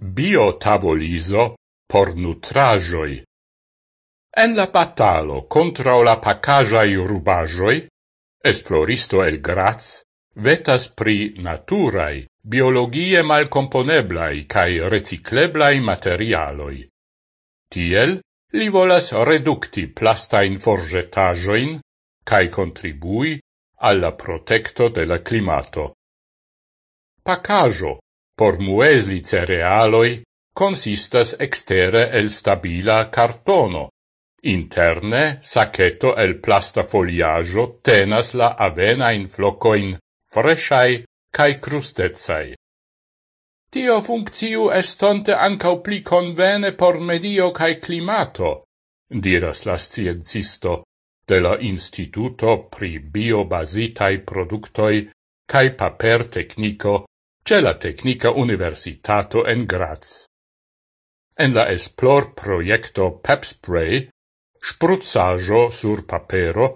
Biotavoliso por nutrajoi. En la batalo contra la pacajai rubajoi, esploristo el Graz vetas pri naturai, biologie malcomponeblai cae recicleblai materialoi. Tiel, li volas reducti plastain forgetajoin cae contribui alla protecto de la climato. Pacajo Por muesli cerealoi consistas extere el stabila cartono. Interne sacchetto el plasta foliaggio tenas la avena in flocoin fresciai cae crustezai. Tio funcciu estonte ancau pli convene por medio cae climato, diras la sciencisto de la Instituto pri Biobasitai Productoi cae Paper Tecnico ce la Tecnica Universitato en Graz. En la esplor proiecto Pepspray, spruzzajo sur papero,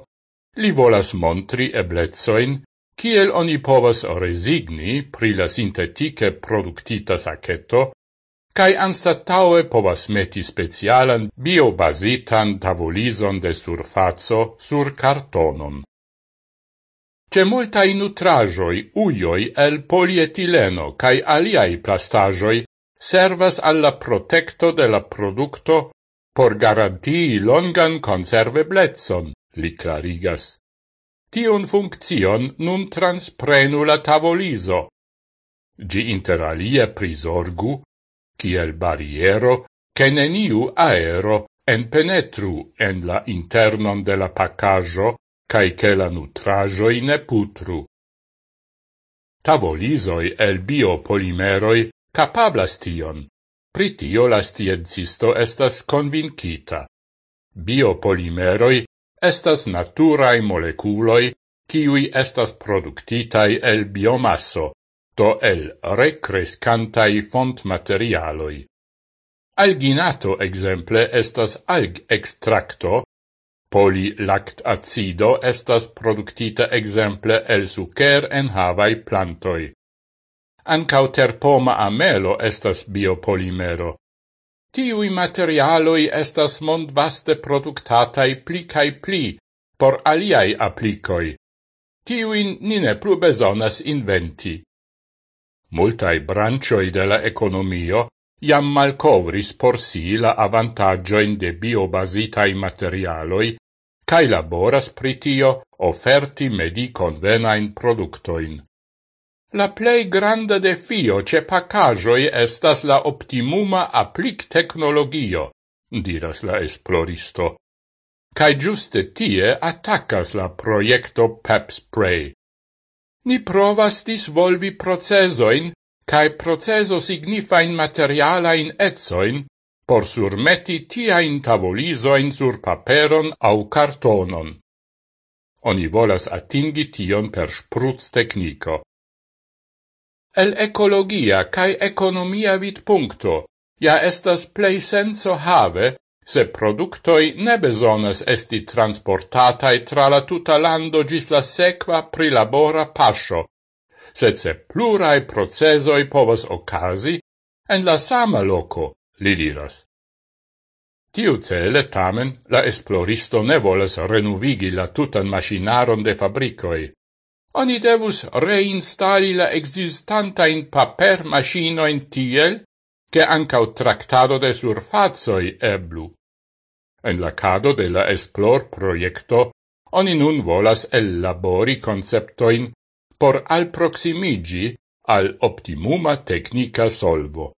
li volas montri eblezoin kiel oni povas resigni pri la sintetike productita saceto, cae anstataue povas meti specialan biobasitan tavolison de surfazzo sur cartonon. Ce multai nutrajoi, uioi el polietileno cae aliai plastajoi servas alla protecto de la producto por garantii longan conserveblezzon, li clarigas. Tion funzion nun transprenu la tavoliso. Gi interalie prisorgu, ciel barriero, che neniu aero en penetru en la internon de la paccaggio cae che la nutrajoi ne putru. Tavolisoi el biopolimeroi capablas tion. Pritio la stiencisto estas convincita. Biopolimeroi estas naturae moleculoi kiui estas productitai el biomasso, to el recrescantai font materialoi. Alginato exemple estas alg extracto, Polilactacido estas productita exemple el suker en havai plantoi. Ancau terpoma amelo estas biopolimero. Tiui materialoi estas mondvaste productatai pli cae pli por aliai applicoi. Tiuin ni ne plu besonas inventi. Multai brancioi de la economio jam malcovris por si la avantagioin de biobasitai materialoi cae laboras pritio offerti medi convenain productoin. La plei granda defio ce pacajoi estas la optimuma applic technologio, diras la esploristo. Cae giuste tie attaccas la proiecto Pep Spray. Ni provas disvolvi procesoin cae proceso signifain materialain etsoin por surmeti tiain tavolizoin sur paperon au cartonon. Oni volas atingi tion per spruz tecnico. El ecologia cae economia vid puncto, ja estas plei senso have, se productoi ne besonas esti transportatai tra la tuta lando gis la sequa prilabora pascio, sed se plurae procesoi povas ocasi en la sama loco, li diras. Tiu cele, tamen, la esploristo ne volas renuvigi la tutan machinaron de fabricoi. Oni devus reinstali la existantain paper machinoin tiel, che ancau tractado de surfazoi eblu. En la cado de la esplor proiecto, oni nun volas ellabori conceptoin por alproximigi al optimuma tecnica solvo.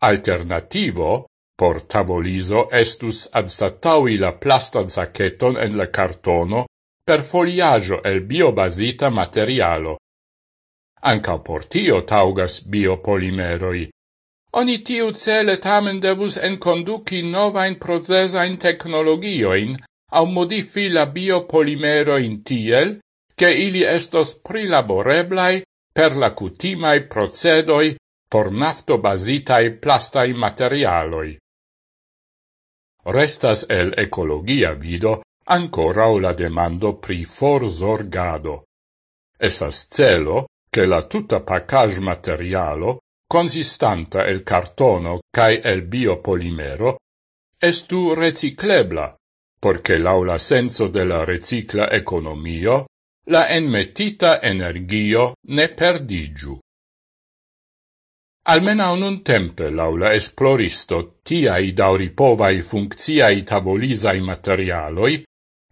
Alternativo por tavoliso estus adstataui la plastan saccheton en la cartono per foliaggio el biobasita materialo. Anca por tio taugas biopolimeroi. Oni tiu cele tamen devus enconduci novain procesain technologioin au modifi la biopolimeroin tiel, che ili estos prilaboreblai per la cutimai procedoi por nafto-basitai plastai materialoi. Restas el ecologia vido ancora la demando pri forzorgado. Esas celo che la tuta paccage materialo, consistanta el cartono cae el biopolimero, estu reciclebla, porque laula senso de la recicla economio, la enmetita energio ne perdigiu. Almena un tempe laula esploristo tiai dauripovai funcciai tavolisai materialoi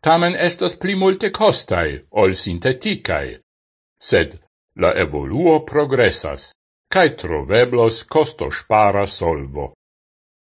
tamen estas pli multe costai ol sinteticae, sed la evoluo progressas, cae troveblos costo spara solvo.